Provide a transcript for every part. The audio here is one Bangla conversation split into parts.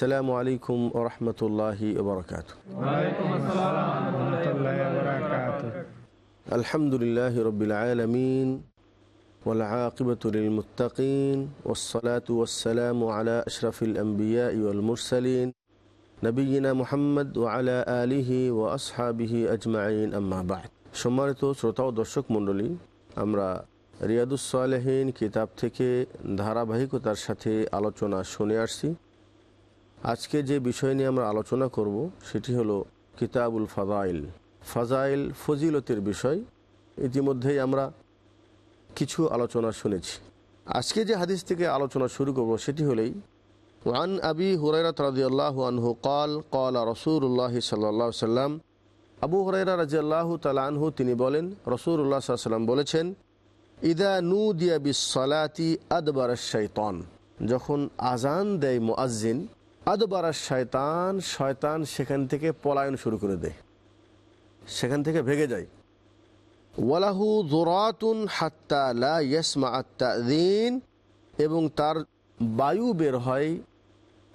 আসসালামু আলাইকুম ওরহমতুল্লাহি ওবরকাত ওয়ালাইকুম আসসালাম রহমতুল্লাহ বারাকাত আলহামদুলিল্লাহ রবিল আলমিন والعاقبة للمتقين والصلاة والسلام على أشرف الأنبياء والمرسلين نبينا محمد وعلى آله وأصحابه أجمعين أما بعد সম্মানিত শ্রোতা ও দর্শক মণ্ডলী আমরা রিয়াদুস সালেহীন কিতাব থেকে ধারাবাহিকতার সাথে আলোচনা শুনে আসছি আজকে যে বিষয় নিয়ে আমরা আলোচনা করব, সেটি হলো কিতাবুল ফাজাইল। ফাজাইল ফজিলতের বিষয়। ইতিমধ্যেই আমরা কিছু আলোচনা শুনেছি। আজকে যে হাদিস থেকে আলোচনা শুরু করব, সেটি হলেই ওয়ান আবি হুরাইরা আল্লাহ আনহু কল কল রসুল্লাহ সাল্লাহ সাল্লাম। আবু হরাইরা রাজিয়াল্লাহ তালানহু তিনি বলেন রসুল্লাহ সাল্লাম বলেছেন, ইদা নু দিয়া বিসালাতি আদবার শৈতন যখন আজান দেয় মোয়াজ্জিন আদবার শয়তান শয়তান সেখান থেকে পলায়ন শুরু করে দেয়। সেখান থেকে ভেগে যায়। ওয়ালাহু জোরাতুন হাত্তা লা ইয়াসমা এবং তার বায়ু বের হয়,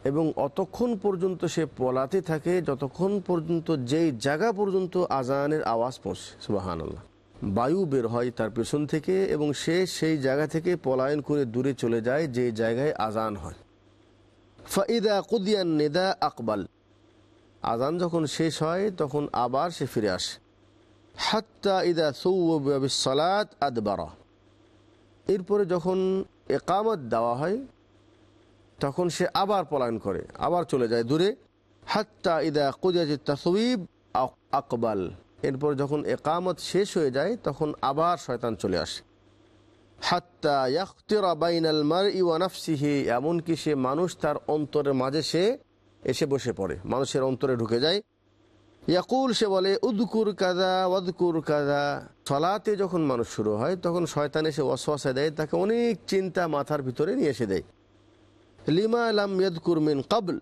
এবং অতক্ষণ পর্যন্ত সে পলাতে থাকে, যতক্ষণ পর্যন্ত যেই জায়গা পর্যন্ত আজানের আওয়াজ পৌঁছে। সুবাহান আল্লাহ বায়ু বের হয় তার পেছন থেকে, এবং সে সেই জায়গা থেকে পলায়ন করে দূরে চলে যায়, যে জায়গায় আজান হয়। ফাইদা কুদিয়ান নেদা আকবাল। আজান যখন শেষ হয়, তখন আবার সে ফিরে আসে। হাত্তা ইদা সৌসালাত আদবারা। এরপরে যখন একামত দেওয়া হয়, তখন সে আবার পলায়ন করে, আবার চলে যায় দূরে। হাত্তা ইদা কুদিয়াত তাসবিব আকবাল এরপর যখন একামত শেষ হয়ে যায়, তখন আবার শয়তান চলে আসে। হাত্তা ইয়াখতিরা বাইনাল মার ইওয়ানাফসিহি এমনকি সে মানুষ তার অন্তরের মাঝে সে এসে বসে পড়ে, মানুষের অন্তরে ঢুকে যায়। ইয়াকুল, সে বলে, উদকুর কাদা ওয়াদকুর কাদা সলাতে যখন মানুষ শুরু হয়, তখন শয়তান এসে ওয়াসওয়াসা দেয়, তাকে অনেক চিন্তা মাথার ভিতরে নিয়ে এসে দেয়। লিমা আলাম ইয়াদকুর মিন কাবল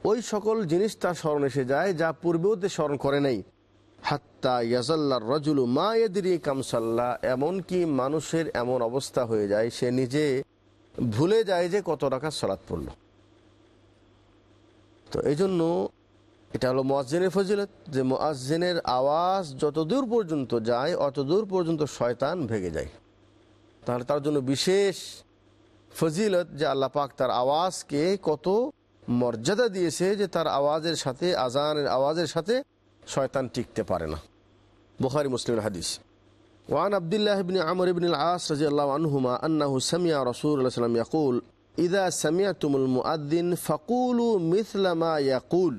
ওই সকল জিনিস তার স্মরণ এসে যায়, যা পূর্বেও তে স্মরণ করে নাই। হাত্তা ইয়াজাল্লার রজুলু মা এমনকি মানুষের এমন অবস্থা হয়ে যায়, সে নিজে ভুলে যায় যে কত টাকা সলাৎ পড়ল। তো এই জন্য এটা হলো মোয়াজ্জেনের ফজিলত, যে মোয়াজ্জেনের আওয়াজ যত দূর পর্যন্ত যায়, অত দূর পর্যন্ত শয়তান ভেগে যায়। তাহলে তার জন্য বিশেষ ফজিলত যে আল্লাহ পাক তার আওয়াজকে কত মর্যাদা দিয়েছে যে তার আওয়াজের সাথে আজানের আওয়াজের সাথে শয়তান টিকতে পারে না। বুখারি মুসলিম হাদিস। ওয়ান আবদুল্লাহ ইবনে আমর ইবনে আস রাদিয়াল্লাহু আনহুমা আন্নাহু সামিয়া রাসূলুল্লাহ সাল্লাম ইয়াকুল ইদা সামিয়াতুমুল মুআদ্দিন ফাকুলু মিথলা মা ইয়াকুল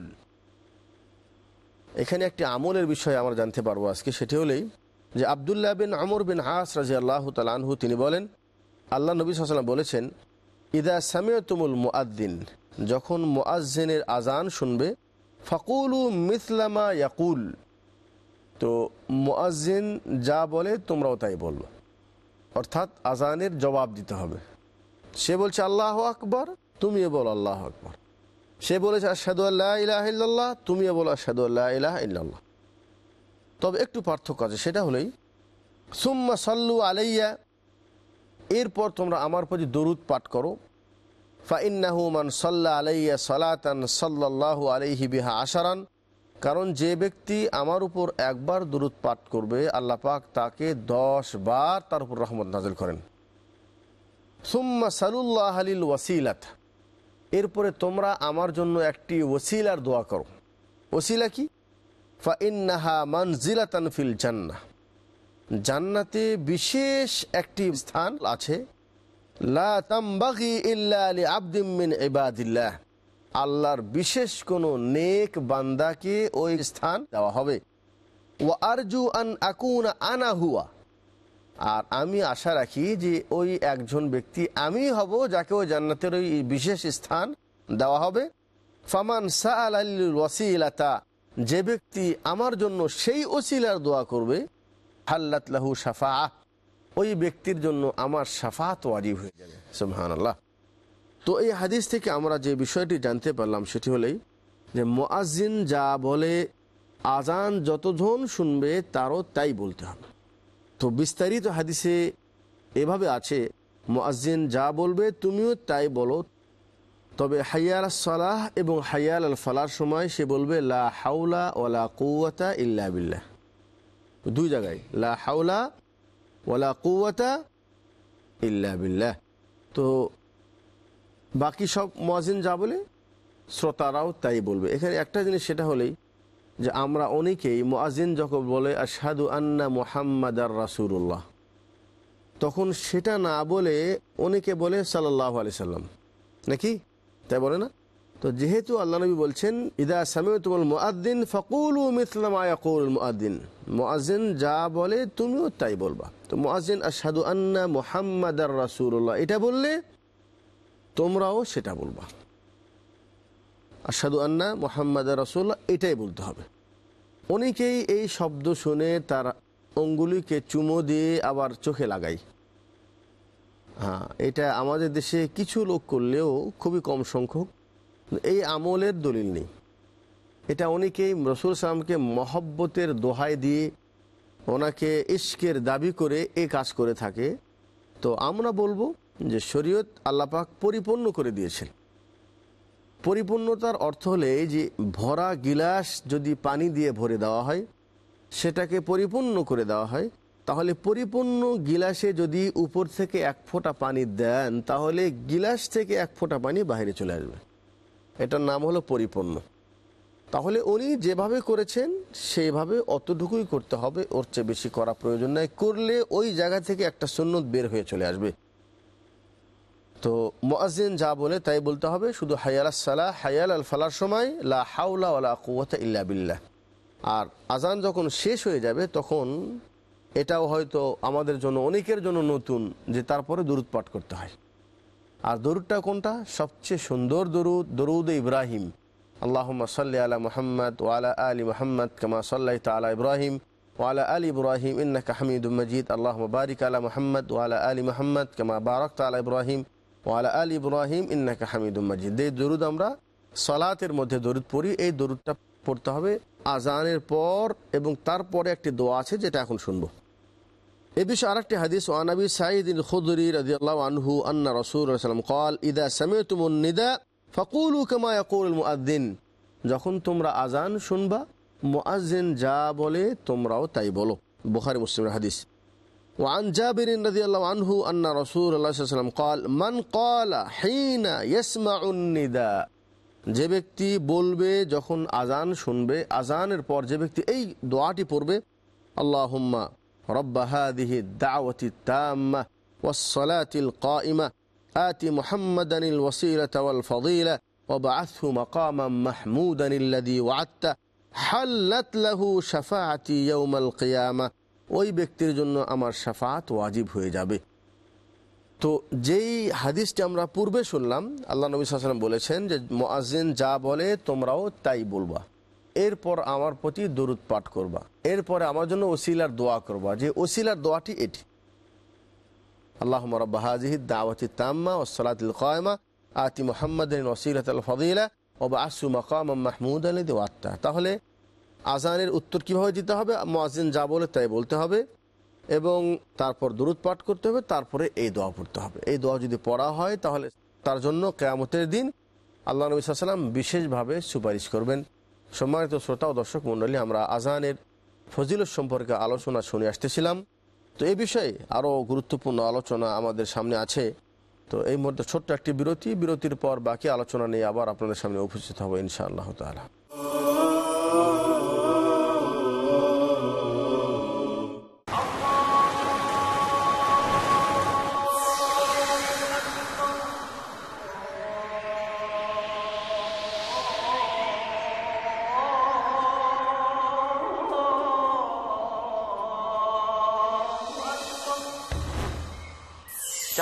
এখানে একটি আমলের বিষয়ে আমরা জানতে পারব আজকে, সেটি হলেই যে আবদুল্লাহ বিন আমর বিন আস রাজিয়াল্লাহু তাআলা আনহু, তিনি বলেন, আল্লাহ নবী সাল্লাম বলেছেন, ইদা সামিয়াতুমুল মুআদ্দিন যখন মুআজ্জিনের আজান শুনবে, ফাকুলু মিসলামা ইয়াকুল তো মুআজ্জিন যা বলে তোমরাও তাই বলব। অর্থাৎ আজানের জবাব দিতে হবে। সে বলছে, আল্লাহ আকবর। তুমিও বলো, আল্লাহ আকবর। সে বলেছে আসাদু আল্লাহ ইলাহ ইল্লাল্লাহ। তুমিও বলো আসাদু আল্লাহ ইলাহ তবে একটু পার্থক্য আছে, সেটা হলেই, সুম্মা সাল্লু আলাইয়া। এরপর তোমরা আমার প্রতি দরুদ পাঠ করো ফাইন্নাহু মান সাল্লা আলাইয়া সালাতান সাল্লাল্লাহু আলাইহি বিহা আশারান। কারণ যে ব্যক্তি আমার উপর একবার দরুদ পাঠ করবে, আল্লাহ পাক তাকে দশ বার তার উপর রহমত নাজিল করেন। সুম্মা সালুল্লাহ আলিল ওয়াসিলাত। এরপরে তোমরা আমার জন্য একটি ওসিলার দোয়া করো। ওসিলা কি? ফাইন্নাহা মানজিলাতান ফিল জান্নাহ। জান্নাতে বিশেষ একটি স্থান আছে। লা তামবাগি ইল্লা আলি আবদিম মিন ইবাদিল্লাহ। আল্লাহর বিশেষ কোনো নেক বান্দাকে ওই স্থান দেওয়া হবে। ও আরজু আন আকুন আনা হুয়া। আর আমি আশা রাখি যে ওই একজন ব্যক্তি আমি হব যাকে ওই জান্নাতের ওই বিশেষ স্থান দেওয়া হবে। ফামান সা আল ওয়াসিলাতা, যে ব্যক্তি আমার জন্য সেই ওসিলার দোয়া করবে, হাল্লাত লাহু সাফা ওই ব্যক্তির জন্য আমার সাফাত ওয়াজিব হয়ে যাবে। সুবহান আল্লাহ তো এই হাদিস থেকে আমরা যে বিষয়টি জানতে পারলাম সেটি হলেই যে মোয়াজিন যা বলে আজান যতজন শুনবে তারও তাই বলতে হবে। তো বিস্তারিত হাদিসে এভাবে আছে মোয়াজিন যা বলবে তুমিও তাই বলো। তবে হাইয়াল সালাহ এবং হাইয়াল আল ফালার সময় সে বলবে, লা হাউলা ওলা কৌয়াতা ইল্লা বিল্লাহ। দুই জায়গায়, লা হাউলা ওলা কৌয়াতা ইল্লা বিল্লাহ। তো বাকি সব মোয়াজিন যা বলে, শ্রোতারাও তাই বলবে। এখানে একটা জিনিস সেটা হলেই যে আমরা অনেকেই মোয়াজিন যখন বলে, আশহাদু আন্না মোহাম্মদ আর রাসুল্লাহ তখন সেটা না বলে অনেকে বলে সাল্লাহ আলি সাল্লাম, নাকি? তাই বলে না? তো যেহেতু আল্লাহ নবী বলছেন, ইদা সামিউ তুমল মুআদ্দিন ফকুল মিসলাম আয়াকুল মুআদ্দিন মুআজিন যা বলে তুমিও তাই বলবা। তো মুআজিন আশহাদু আন্না মোহাম্মদ আর রাসুল্লাহ এটা বললে তোমরাও সেটা বলবা। আসাদু আন্না মোহাম্মদ রসুল্লাহ এটাই বলতে হবে। অনেকেই এই শব্দ শুনে তার অঙ্গুলিকে চুমো দিয়ে আবার চোখে লাগাই হ্যাঁ এটা আমাদের দেশে কিছু লোক করলেও খুবই কম সংখ্যক। এই আমলের দলিল নেই। এটা অনেকেই রসুল সালামকে মহব্বতের দোহাই দিয়ে ওনাকে ইস্কের দাবি করে এ কাজ করে থাকে। তো আমরা বলব যে শরীয়ত আল্লাপাক পরিপূর্ণ করে দিয়েছেন। পরিপূর্ণতার অর্থ হলে এই যে ভরা গিলাস যদি পানি দিয়ে ভরে দেওয়া হয়, সেটাকে পরিপূর্ণ করে দেওয়া হয়, তাহলে পরিপূর্ণ গিলাসে যদি উপর থেকে এক ফোঁটা পানি দেন, তাহলে গিলাস থেকে এক ফোঁটা পানি বাইরে চলে আসবে। এটার নাম হলো পরিপূর্ণ। তাহলে উনি যেভাবে করেছেন সেইভাবে অতটুকুই করতে হবে। ওর চেয়ে বেশি করা প্রয়োজন নাই। করলে ওই জায়গা থেকে একটা সুন্নত বের হয়ে চলে আসবে। তো মোয়াজিন যা বলে তাই বলতে হবে, শুধু হায়াল সালাহ হায়াল আল ফালার সময় লা হাউলা ওলা কুয়াতা ইল্লা বিল্লাহ। আর আজান যখন শেষ হয়ে যাবে, তখন এটাও হয়তো আমাদের জন্য, অনেকের জন্য নতুন, যে তারপরে দরুদ পাঠ করতে হয়। আর দরুদটা কোনটা? সবচেয়ে সুন্দর দরুদ দরুদ ইব্রাহিম। আল্লাহ সাল্লি আলা মোহাম্মদ ওয়ালা আলী মোহাম্মদ কামা সাল্লাহ তালা ইব্রাহিম ওয়ালা আলী ইব্রাহিম ইন্নাকা হামিদুল মজিদ। আল্লাহ বারিক আলা মোহাম্মদ ওয়ালা আলী মোহাম্মদ কামা বারক তালা ইব্রাহিম ওয়ালা আল ইব্রাহিম ইন্নাকা হামিদুম মাজিদ। এই দরুদ আমরা সলাতের মধ্যে দরুদ পড়ি, এই দরুদটা পড়তে হবে আজানের পর এবং তারপরে একটি দোয়া আছে যেটা এখন শুনব। এ বিষয়ে আরেকটি হাদিস ওয়ানাবি ওয়ানবী সাঈদিন খুদরি রাজিয়াল্লাহ আনহু আন্না রসুল রসুলাম কল, ইদা সামিয়তুমুন নিদা ফকুল কামা ইয়াকুল মুআদ্দিন। যখন তোমরা আজান শুনবা, মুআজ্জিন যা বলে তোমরাও তাই বলো। বুখারী মুসলিমের হাদিস। وعن جابر رضي الله عنه أن رسول الله صلى الله عليه وسلم قال من قال حين يسمع النداء যে ব্যক্তি বলবে যখন আজান শুনবে আজানের পর যে ব্যক্তি এই দোয়াটি পড়বে আল্লাহুম্মা رب هذه الدعوة التامة والصلاة القائمة آت محمدا الوسيلة والفضيلة وبعثه مقاما محمودا الذي وعدته حلت له شفاعتي يوم القيامة ওই ব্যক্তির জন্য আমার সাফাত ওয়াজিব হয়ে যাবে। তো যেই হাদিসটি আমরা পূর্বে শুনলাম, আল্লাহ নবী সাল্লাম বলেছেন যে মোয়াজিন যা বলে তোমরাও তাই বলবা। এরপর আমার প্রতি দরুদ পাঠ করবা। এরপরে আমার জন্য ওসিলার দোয়া করবা যে, ওসিলার দোয়াটি এটি। আল্লাহ রব্বাহাজিহ দাওয়াতি তাম্মা ও সালাতিল কয়মা, আতি মোহাম্মদ ওসিলাত ফদিলা ও আসু মকাম মাহমুদ আলী দেওয়াত্তা তাহলে আজানের উত্তর কীভাবে দিতে হবে? মোয়াজিন যা বলে তাই বলতে হবে। এবং তারপর দূরত পাঠ করতে হবে, তারপরে এই দোয়া পড়তে হবে। এই দোয়া যদি পড়া হয়, তাহলে তার জন্য কেয়ামতের দিন আল্লাহ নবী সাল্লাম বিশেষভাবে সুপারিশ করবেন। সম্মানিত শ্রোতা ও দর্শক মণ্ডলী, আমরা আজানের ফজিলত সম্পর্কে আলোচনা শুনে আসতেছিলাম। তো এই বিষয়ে আরও গুরুত্বপূর্ণ আলোচনা আমাদের সামনে আছে। তো এই মুহূর্তে ছোট্ট একটি বিরতি, বিরতির পর বাকি আলোচনা নিয়ে আবার আপনাদের সামনে উপস্থিত হব ইনশাআল্লাহ তালা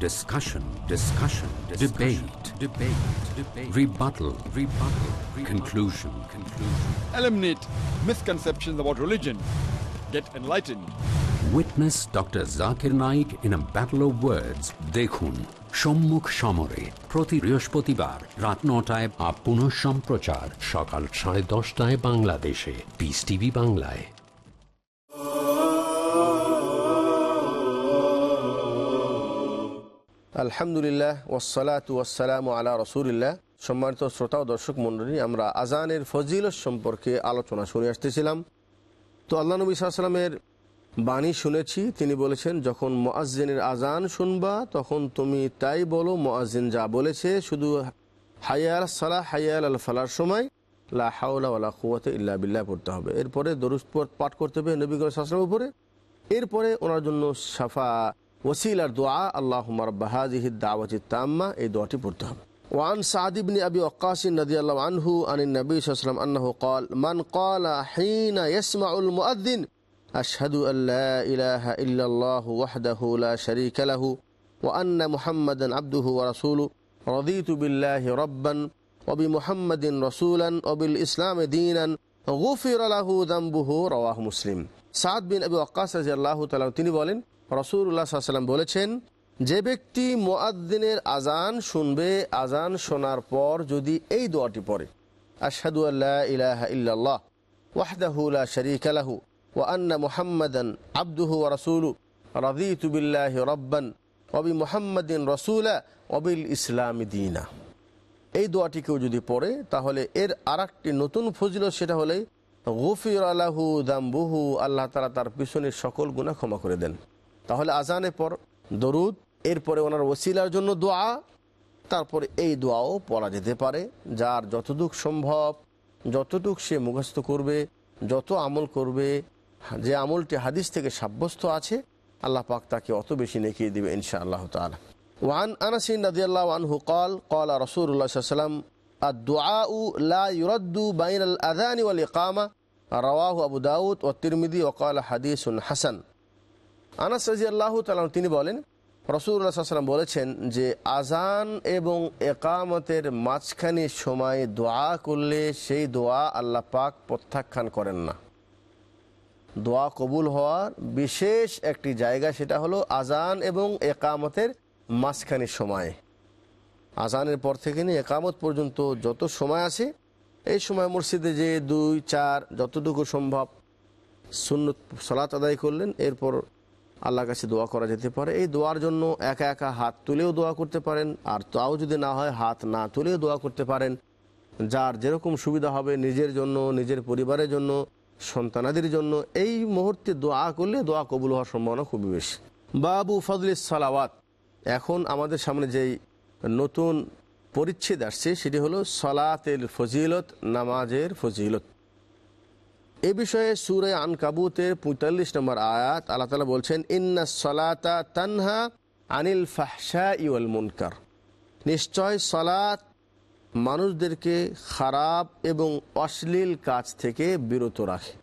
Dialogue. Discussion. Discussion. Debate. Debate. Debate. Rebuttal. Rebuttal. rebuttal Conclusion. Conclusion. Eliminate misconceptions about religion. Get enlightened. Witness Dr. Zakir Naik in a battle of words. দেখুন সম্মুখ সমরে প্রতি বৃহস্পতিবার রাত নটায় বা পুনঃ সম্প্রচার সকাল সাড়ে দশটায় বাংলাদেশে পিস টিভি বাংলায় আলহামদুলিল্লাহ ওসালাত ওয়াসালাম আলা রসুলিল্লাহ। সম্মানিত শ্রোতা ও দর্শক মণ্ডলী, আমরা আজানের ফজিলত সম্পর্কে আলোচনা শুনে আসতেছিলাম। তো আল্লাহ নবী সাল্লামের বাণী শুনেছি, তিনি বলেছেন, যখন মোয়াজ্জিনের আজান শুনবা, তখন তুমি তাই বলো, মোয়াজ্জিন যা বলেছে, শুধু হায়াল সালাহ হায়াল আল ফালার সময় লা ওয়ালা কুয়াতে ইল্লা বিল্লাহ পড়তে হবে। এরপরে দরুদ পাঠ করতে হবে নবী সাল্লামের উপরে। এরপরে ওনার জন্য সাফা ওসিলার দোয়া আল্লাহ رب هذه الدعوة তাম্মা এই দোয়াটি পড়তে হবে। وعن سعد بن أبي وقاص رضي الله عنه عن النبي صلى الله عليه وسلم أنه قال من قال حين يسمع المؤذن أشهد أن لا إله إلا الله وحده لا شريك له وأن محمدا عبده ورسوله رضيت بالله ربا وبمحمد رسولا وبالإسلام دينا غفر له ذنبه. رواه مسلم. سعد بن أبي وقاص رضي الله تعالى عنه আলাইহি ওয়াসাল্লাম বলেছেন, যে ব্যক্তি মোয়াদ্দিনের আজান শুনবে আজান শোনার পর যদি এই দোয়াটি পড়ে, আশহাদু আল্লাহ ইলাহা ইল্লাল্লাহ, ওয়াহদাহু লা শারীকা লাহু, ওয়া আন্না মুহাম্মাদান আবদুহু ওয়া রাসূলুহু, রাদিতু বিল্লাহি রাব্বান, ওয়া বি মুহাম্মাদিন রাসূলা, ওয়া বিল এই দোয়াটি কেউ যদি পড়ে, তাহলে এর আর নতুন ফজিলত সেটা হলে গফির আলাহু দাম্বুহু, আল্লাহ তালা তার পিছনের সকল গুণা ক্ষমা করে দেন। তাহলে আজানের পর দরুদ এরপরে ওনার ওসিলার জন্য দোয়া তারপরে এই দোয়াও পড়া যেতে পারে যার যতটুক সম্ভব যতটুক সে মুখস্থ করবে যত আমল করবে যে আমলটি হাদিস থেকে সাব্যস্ত আছে আল্লাহ পাক তাকে অত বেশি নেকিয়ে দিবে ইনশা আল্লাহ তালা ওয়ান আনাসিন রাদিয়াল্লাহু আনহু قال قال رسول الله صلى الله عليه وسلم الدعاء لا يرد بين الأذان والإقامة رواه أبو داود والترمذي وقال حديث حسن আনাস রাজিয়াল্লাহু তালাম তিনি বলেন রসুল্লাহ সাল্লাম বলেছেন যে আজান এবং একামতের মাঝখানে সময় দোয়া করলে সেই দোয়া আল্লাহ পাক প্রত্যাখ্যান করেন না। দোয়া কবুল হওয়ার বিশেষ একটি জায়গা সেটা হলো আজান এবং একামতের মাঝখানে সময়। আজানের পর থেকে নিয়ে একামত পর্যন্ত যত সময় আছে, এই সময় মসজিদে যে দুই, চার, যতটুকু সম্ভব শূন্য সলাত আদায় করলেন, এরপর আল্লাহর কাছে দোয়া করা যেতে পারে। এই দোয়ার জন্য একা একা হাত তুলেও দোয়া করতে পারেন, আর তাও যদি না হয় হাত না তুলেও দোয়া করতে পারেন। যার যেরকম সুবিধা হবে নিজের জন্য, নিজের পরিবারের জন্য, সন্তানাদের জন্য, এই মুহূর্তে দোয়া করলে দোয়া কবুল হওয়ার সম্ভাবনা খুবই বেশি। বাবু ফজল সালাওয়াত। এখন আমাদের সামনে যেই নতুন পরিচ্ছেদ আসছে, সেটি হলো সলাতের ফজিলত, নামাজের ফজিলত। এ বিষয়ে সুরে আন কাবুতের পঁয়তাল্লিশ নম্বর আয়াত আল্লাহ তালা বলছেন, ইন্না সলাতা তানহা আনিল ফাহসা ইউল মুনকার। নিশ্চয় সলাত মানুষদেরকে খারাপ এবং অশ্লীল কাজ থেকে বিরত রাখে।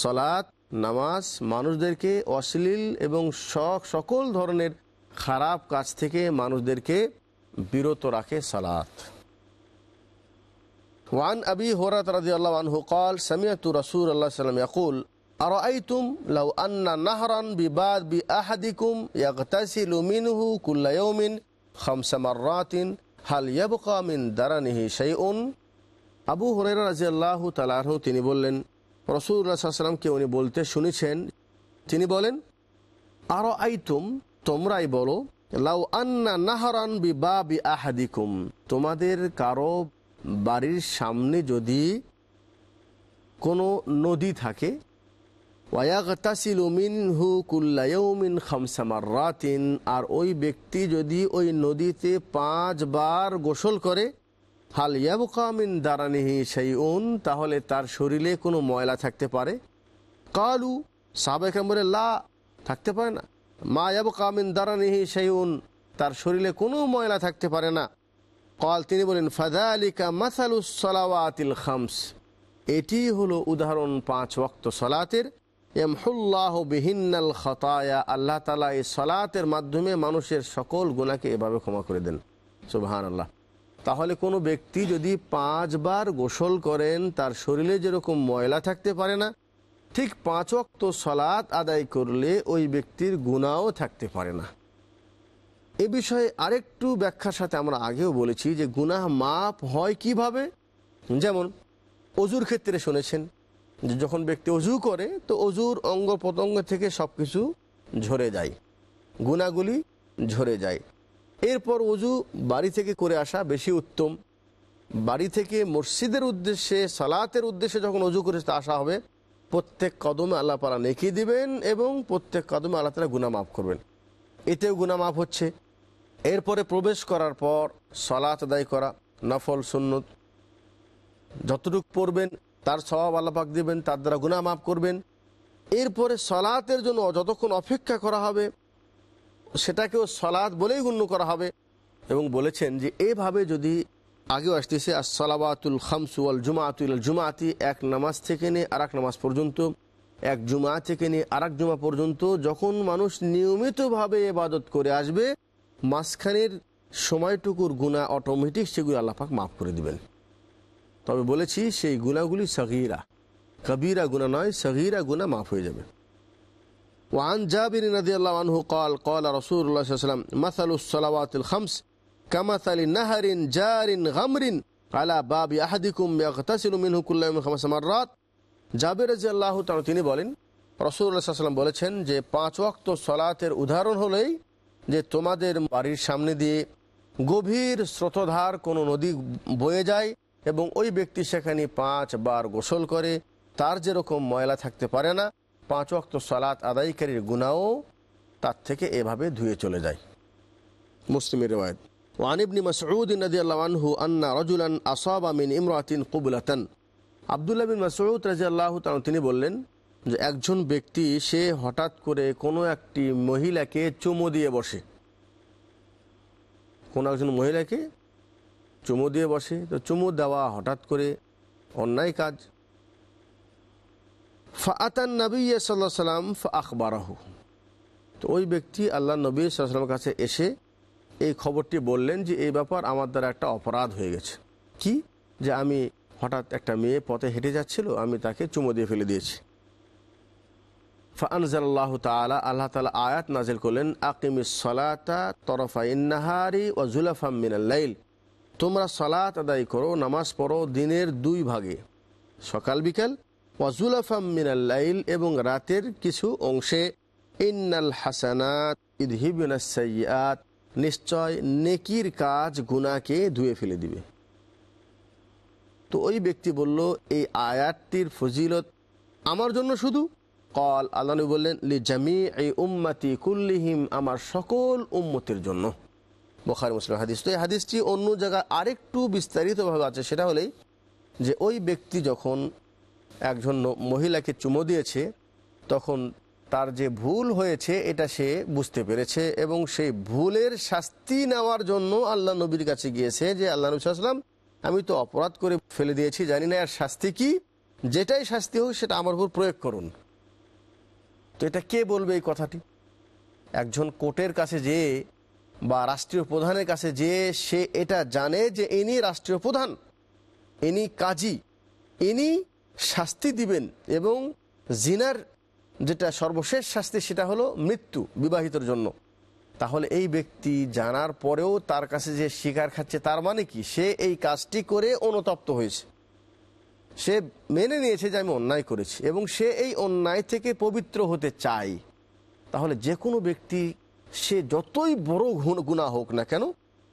সলাৎ নামাজ মানুষদেরকে অশ্লীল এবং শখ সকল ধরনের খারাপ কাজ থেকে মানুষদেরকে বিরত রাখে সালাত وعن أبي هريرة رضي الله عنه قال سمعت رسول الله صلى الله عليه وسلم يقول أرأيتم لو أن نهرا بباب بأحدكم يغتسل منه كل يوم خمس مرات هل يبقى من درنه شيء আবু হরেরা রাজি আল্লাহ তালাহ তিনি বললেন রসুল্লাহ সাল্লামকে উনি বলতে শুনেছেন তিনি বলেন আরো আইতুম তোমরাই বলো লাউ আন্না নাহারান বি বা বি আহাদিকুম তোমাদের কারো বাড়ির সামনে যদি কোনো নদী থাকে কুল্লায়মিন খামসামার আর ওই ব্যক্তি যদি ওই নদীতে পাঁচবার গোসল করে হাল ইয়াবকামিন দারানিহি সেই তাহলে তার শরীরে কোনো ময়লা থাকতে পারে? কালু সাবেক লা, থাকতে পারে না। মা ইয়াবকামিন দারানিহি সেই তার শরীরে কোনো ময়লা থাকতে পারে না। কল তিনি বলেন ফাদা আলিকা মাসালুস সলাওয়াতিল খামস। এটি হলো উদাহরণ পাঁচ ওয়াক্ত সলাতের। এমহুল্লাহ বিহিন্নাল খতায়া, আল্লাহ তালা এই সলাতের মাধ্যমে মানুষের সকল গুণাকে এভাবে ক্ষমা করে দেন। সুবাহান আল্লাহ তাহলে কোনো ব্যক্তি যদি পাঁচবার গোসল করেন, তার শরীরে যেরকম ময়লা থাকতে পারে না, ঠিক পাঁচ ওয়াক্ত সলাৎ আদায় করলে ওই ব্যক্তির গুণাও থাকতে পারে না। এ বিষয়ে আরেকটু ব্যাখ্যার সাথে আমরা আগেও বলেছি যে গুনাহ মাপ হয় কীভাবে? যেমন, অজুর ক্ষেত্রে শুনেছেন যে যখন ব্যক্তি অজু করে, তো অজুর অঙ্গ প্রত্যঙ্গ থেকে সব কিছু ঝরে যায়। গুণাগুলি ঝরে যায়। এরপর অজু বাড়ি থেকে করে আসা বেশি উত্তম। বাড়ি থেকে মসজিদের উদ্দেশ্যে, সালাতের উদ্দেশ্যে যখন অজু করে আসা হবে, প্রত্যেক কদমে আল্লাহ পালা নেকি দিবেন এবং প্রত্যেক কদমে আল্লাহ তালা গুণা মাফ করবেন। এতেও গুণা মাফ হচ্ছে। এরপরে প্রবেশ করার পর সলাত আদায় করা, নফল, সুন্নত। যতটুকু পড়বেন, তার স্বভাব আল্লাপাক দিবেন, তার দ্বারা গুণা মাফ করবেন। এরপরে সলাতের জন্য যতক্ষণ অপেক্ষা করা হবে, সেটাকেও সলাৎ বলেই গণ্য করা হবে। এবং বলেছেন যে, এভাবে যদি আগেও আসতেছে আর সলাবাতুল খামসু আল জুমাতুল জুমাতি, এক নামাজ থেকে নিয়ে আর এক নামাজ পর্যন্ত, এক জুমা থেকে নিয়ে আর জুমা পর্যন্ত, যখন মানুষ নিয়মিতভাবে এবাদত করে আসবে মাঝখানের সময়টুকুর গুণা অটোমেটিক সেগুলো আল্লাপাক মাফ করে দিবেন তবে বলেছি সেই গুণাগুলি সগিরা কবিরা গুণা নয় সগিরা গুণা মাফ হয়ে যাবে وعن جابر رضي الله عنه قال قال رسول الله صلى الله عليه وسلم مثل الصلوات الخمس كمثل نهر جار غمر على باب أحدكم يغتسل منه كل يوم خمس مرات জাবের রাজি আল্লাহ তিনি বলেন রসুল্লাহ সাল্লাম বলেছেন যে পাঁচ ওয়াক্ত সলাতের উদাহরণ হলেই যে তোমাদের বাড়ির সামনে দিয়ে গভীর স্রোতধার কোনো নদী বয়ে যায় এবং ওই ব্যক্তি সেখানে পাঁচবার গোসল করে, তার যেরকম ময়লা থাকতে পারে না, পাঁচ অক্ত সালাত আদায়কারীর গুণাও তার থেকে এভাবে ধুয়ে চলে যায়। মুসলিমের রেওয়ায়ত। ওয়ানিবনি মসউদ নদী আল্লাহু আন্না রজুলান আসাবা মিন ইমরাতিন কবুলাতন। আবদুল্লাহ বিন মাসরুদ রাজি আল্লাহ তিনি বললেন যে একজন ব্যক্তি, সে হঠাৎ করে কোনো একটি মহিলাকে চুমো দিয়ে বসে। কোনো একজন মহিলাকে চুমো দিয়ে বসে। তো চুমো দেওয়া হঠাৎ করে অন্যায় কাজ। ফাতান নবী সাল্লাহ সাল্লাম আখবরাহু তো ওই ব্যক্তি আল্লাহ নবী সাল্লামের কাছে এসে এই খবরটি বললেন যে, এই ব্যাপার আমার দ্বারা একটা অপরাধ হয়ে গেছে। কি? যে আমি হঠাৎ একটা মেয়ে পথে হেঁটে যাচ্ছিল, আমি তাকে চুমো দিয়ে ফেলে দিয়েছি। আয়াত করলেন সলাতা তোমরা সলাত করো, নামাজ পড়ো দিনের দুই ভাগে, সকাল, বিকাল। এবং রাতের কিছু অংশে, ইন্নাল হাসানাত নিশ্চয় নেকির কাজ গুনাকে ধুয়ে ফেলে দিবে। তো ওই ব্যক্তি বলল, এই আয়াতটির ফজিলত আমার জন্য শুধু? কল আল্লাহ বললেন লি জামি এই উম্মাতি কুল্লিহিম আমার সকল উম্মতির জন্য। বখারি মুসলিম হাদিস। তো এই হাদিসটি অন্য জায়গায় আরেকটু বিস্তারিতভাবে আছে, সেটা হলেই যে ওই ব্যক্তি যখন একজন মহিলাকে চুমো দিয়েছে, তখন তার যে ভুল হয়েছে, এটা সে বুঝতে পেরেছে এবং সেই ভুলের শাস্তি নেওয়ার জন্য আল্লাহ নবীর কাছে গিয়েছে যে, আল্লাহ নবী সাল্লাম আমি তো অপরাধ করে ফেলে দিয়েছি, জানি না এর শাস্তি কি। যেটাই শাস্তি হোক, সেটা আমার উপর প্রয়োগ করুন। তো এটা কে বলবে এই কথাটি? একজন কোর্টের কাছে যেয়ে বা রাষ্ট্রীয় প্রধানের কাছে যেয়ে সে এটা জানে যে ইনি রাষ্ট্রীয় প্রধান, ইনি কাজী, ইনি শাস্তি দিবেন এবং জিনার যেটা সর্বশেষ শাস্তি সেটা হলো মৃত্যু বিবাহিতর জন্য। তাহলে এই ব্যক্তি জানার পরেও তার কাছে যে শিকার খাচ্ছে তার মানে কি? সে এই কাজটি করে অনুতপ্ত হয়েছে। সে মেনে নিয়েছে যে আমি অন্যায় করেছি এবং সে এই অন্যায় থেকে পবিত্র হতে চায় তাহলে যে কোনো ব্যক্তি সে যতই বড় গুণা হোক না কেন,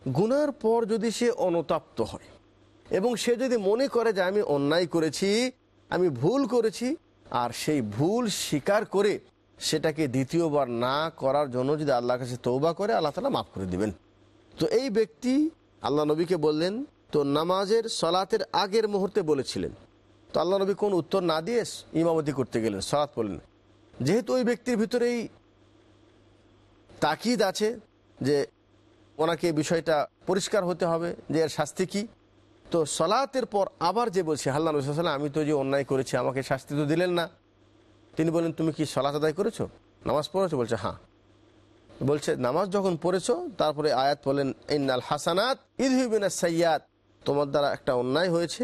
গুনার পর যদি সে অনুতপ্ত হয় এবং সে যদি মনে করে যে আমি অন্যায় করেছি, আমি ভুল করেছি, আর সেই ভুল স্বীকার করে সেটাকে দ্বিতীয়বার না করার জন্য যদি আল্লাহর কাছে তৌবা করে, আল্লাহ তালা মাফ করে দিবেন। তো এই ব্যক্তি, আল্লাহ নবীকে বললেন তো নামাজের, সলাতের আগের মুহূর্তে বলেছিলেন তো আল্লাহ নবী কোন উত্তর না দিয়ে ইমামতি করতে গেলেন সলাৎ পড়লেন। যেহেতু ওই ব্যক্তির ভিতরেই তাকিদ আছে যে ওনাকে বিষয়টা পরিষ্কার হতে হবে যে এর শাস্তি কি। তো সলাতের পর আবার যে বলছে, হাল্লা রসুল্লাহ আমি তো যে অন্যায় করেছি, আমাকে শাস্তি তো দিলেন না। তিনি বলেন তুমি কি সলাত আদায় করেছ? নামাজ পড়েছো? বলছে হ্যাঁ। বলছে, নামাজ যখন পড়েছো, তারপরে আয়াত বলেন ইন্নাল হাসানাত ইদ ইদহিবিনা সৈয়াদ তোমার দ্বারা একটা অন্যায় হয়েছে।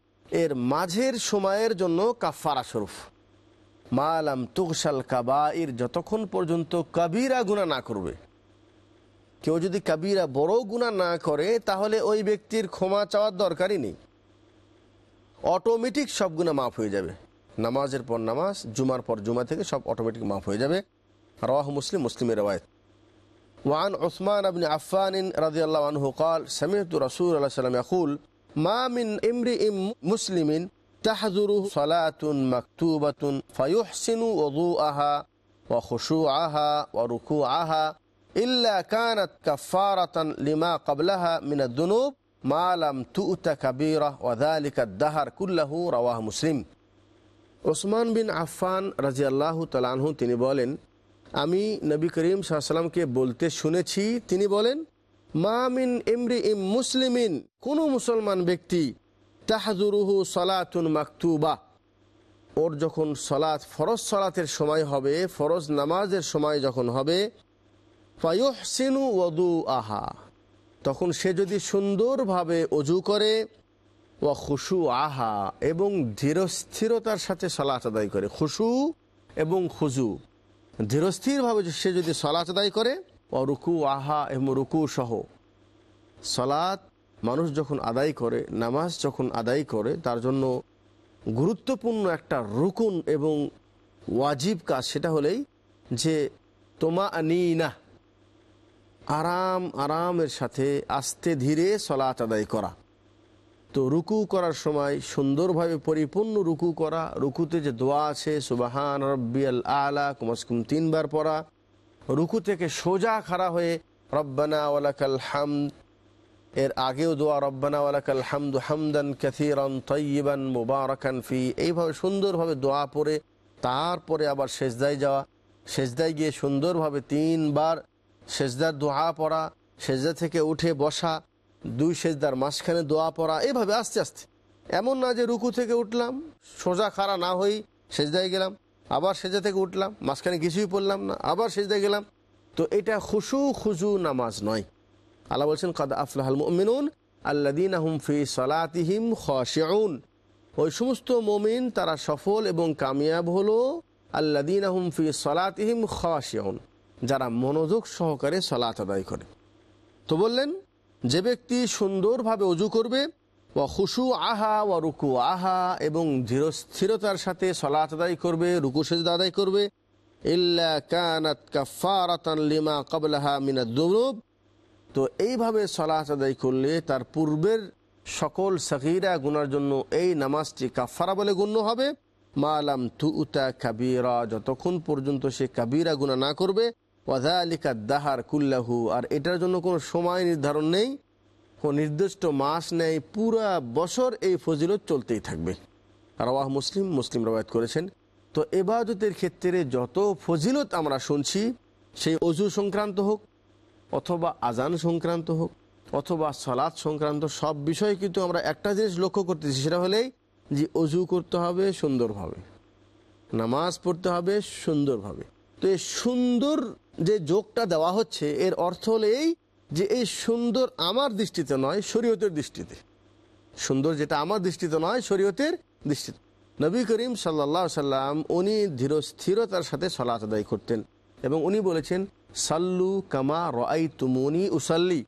এর মাঝের সময়ের জন্য কাফারা স্বরূপ মালাম তুকশাল কাবাইর যতক্ষণ পর্যন্ত কবিরা গুণা না করবে কেউ যদি কবিরা বড় গুণা না করে তাহলে ওই ব্যক্তির ক্ষমা চাওয়ার দরকারই নেই অটোমেটিক সব গুণা মাফ হয়ে যাবে নামাজের পর নামাজ জুমার পর জুমা থেকে সব অটোমেটিক মাফ হয়ে যাবে রওয়াহ মুসলিম মুসলিমের রওয়ায়ত وعن عثمان بن عفان رضي الله عنه قال سمعت رسول الله صلى الله عليه وسلم يقول মা মিন ইমরি ইম মুসলিমিন তাহজুরু সলাতুন মাকতুবাতুন ফয়ুহসিনু ওদু আহা ও খুশু আহা ও রুকু আহা ইল্লা কানাত কাফারাতান লিমা কবলাহা মিনা দুনুব মালাম তুতা কাবিরা দাহার কুল্লাহু রাওয়াহ মুসলিম। ওসমান বিন আফান রাজি আল্লাহ তিনি বলেন, আমি নবী করিম সাহসাল্লামকে বলতে শুনেছি। তিনি বলেন মামিন ইমরি ইম মুসলিমিন, কোন মুসলমান ব্যক্তি তাহাজুরুহু সলাতুন মাকতুবা। ওর যখন সলাৎ ফরজ সলাতের সময় হবে, ফরজ নামাজের সময় যখন হবে, ফায়ুহসিনু ওদু আহা তখন সে যদি সুন্দরভাবে অজু করে ও খুশু আহা এবং ধীরস্থিরতার সাথে সলাচ আদায় করে, খুশু এবং খুজু। ধীরস্থিরভাবে সে যদি সলাচ আদায় করে ও রুকু আহা এবং রুকু সহ সলাৎ মানুষ যখন আদায় করে, নামাজ যখন আদায় করে, তার জন্য গুরুত্বপূর্ণ একটা রুকুন এবং ওয়াজিব কাজ সেটা হলেই যে তোমা আনি না আরাম আরামের সাথে আস্তে ধীরে সলাচ আদায় করা। তো রুকু করার সময় সুন্দরভাবে পরিপূর্ণ রুকু করা। রুকুতে যে দোয়া আছে, সুবাহান রব্বিয়াল আলা কমস কম তিনবার পড়া। রুকু থেকে সোজা খাড়া হয়ে রব্বানা ওয়ালাকাল হামদ। এর আগেও দোয়া, রব্বানা ওয়ালাকাল হামদু হামদান ক্যাথিরান তৈবান মুবারকান ফি। এইভাবে সুন্দরভাবে দোয়া পড়ে, তারপরে আবার সেজদায় যাওয়া। সেজদায় গিয়ে সুন্দরভাবে তিনবার সেজদার দোয়া পড়া, সেজদা থেকে উঠে বসা, দুই সেজদার মাঝখানে দোয়া পড়া এভাবে আস্তে আস্তে। এমন না যে রুকু থেকে উঠলাম, সোজা খাড়া না হই সেজদায় গেলাম। আবার সেজা থেকে উঠলাম, মাঝখানে কিছুই পড়লাম না, আবার সেজদায় গেলাম। তো এটা খুশু খুজু নামাজ নয়। আল্লাহ বলছেন, কাদ আফলাহাল মিনুন আল্লাদিন আহম ফি সলাতিহিম ওই সমস্ত মমিন, তারা সফল এবং কামিয়াব হলো আল্লাদিন আহম ফি সলাতিহিম খাশিউন, যারা মনোযোগ সহকারে সলাত আদায় করে। তো বললেন, যে ব্যক্তি সুন্দরভাবে অজু করবে ও খুশু আহা ও রুকু আহা এবং ধীরস্থিরতার সাথে সলাত আদায় করবে, রুকু সেজদা আদায় করবে। ইল্লা লিমা কাবলাহা দুরুব। তো এইভাবে সলাত আদায় করলে তার পূর্বের সকল সাকিরা গুনার জন্য এই নামাজটি কাফারা বলে গণ্য হবে। মালাম তু উতা কাবিরা, যতক্ষণ পর্যন্ত সে কাবিরা গুণা না করবে। ওয়াজালিকা দাহার কুল্লাহু, আর এটার জন্য কোনো সময় নির্ধারণ নেই। নির্দিষ্ট মাস নেই, পুরা বছর এই ফজিলত চলতেই থাকবে। রাওয়াহ মুসলিম মুসলিম রবায়ত করেছেন। তো এবাদতের ক্ষেত্রে যত ফজিলত আমরা শুনছি, সেই অজু সংক্রান্ত হোক, অথবা আজান সংক্রান্ত হোক, অথবা সালাদ সংক্রান্ত সব বিষয়ে কিন্তু আমরা একটা জিনিস লক্ষ্য করতেছি, সেটা হলেই যে অজু করতে হবে সুন্দরভাবে, নামাজ পড়তে হবে সুন্দরভাবে। তো এই সুন্দর যে যোগটা দেওয়া হচ্ছে, এর অর্থ হলো এই যে এই সুন্দর আমার দৃষ্টিতে নয়, শরীয়তের দৃষ্টিতে। সুন্দর যেটা আমার দৃষ্টিতে নয়, শরীয়তের দৃষ্টিতে। নবী করিম সাল্লা সাল্লাম, উনি ধীর স্থিরতার সাথে সলাত আদায় করতেন এবং উনি বলেছেন, সাল্লু কামা রাই তুমুনি উসাল্লি।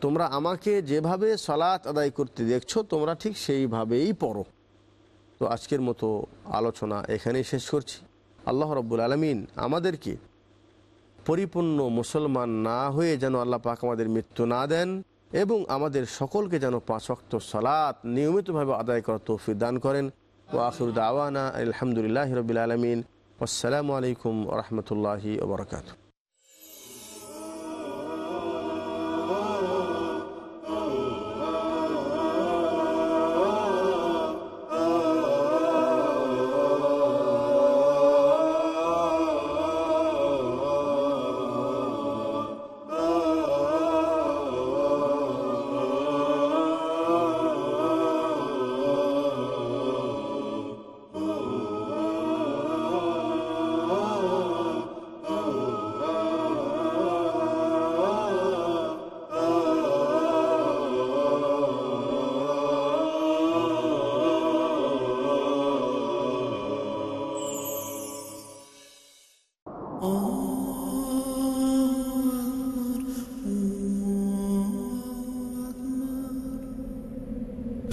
তোমরা আমাকে যেভাবে সলাত আদায় করতে দেখছ, তোমরা ঠিক সেইভাবেই পড়ো। তো আজকের মতো আলোচনা এখানেই শেষ করছি। আল্লাহ রব্বুল আলমিন আমাদেরকে পরিপূর্ণ মুসলমান না হয়ে যেন আল্লাহ পাক আমাদের মৃত্যু না দেন এবং আমাদের সকলকে যেন পাঁচক্ত সলাৎ নিয়মিতভাবে আদায় করা তৌফিক দান করেন। ও আখরুদ দাওয়ানা আলহামদুলিল্লাহ রবিল আলমিন। আসসালামু আলাইকুম রহমতুল্লাহি ওবরকাত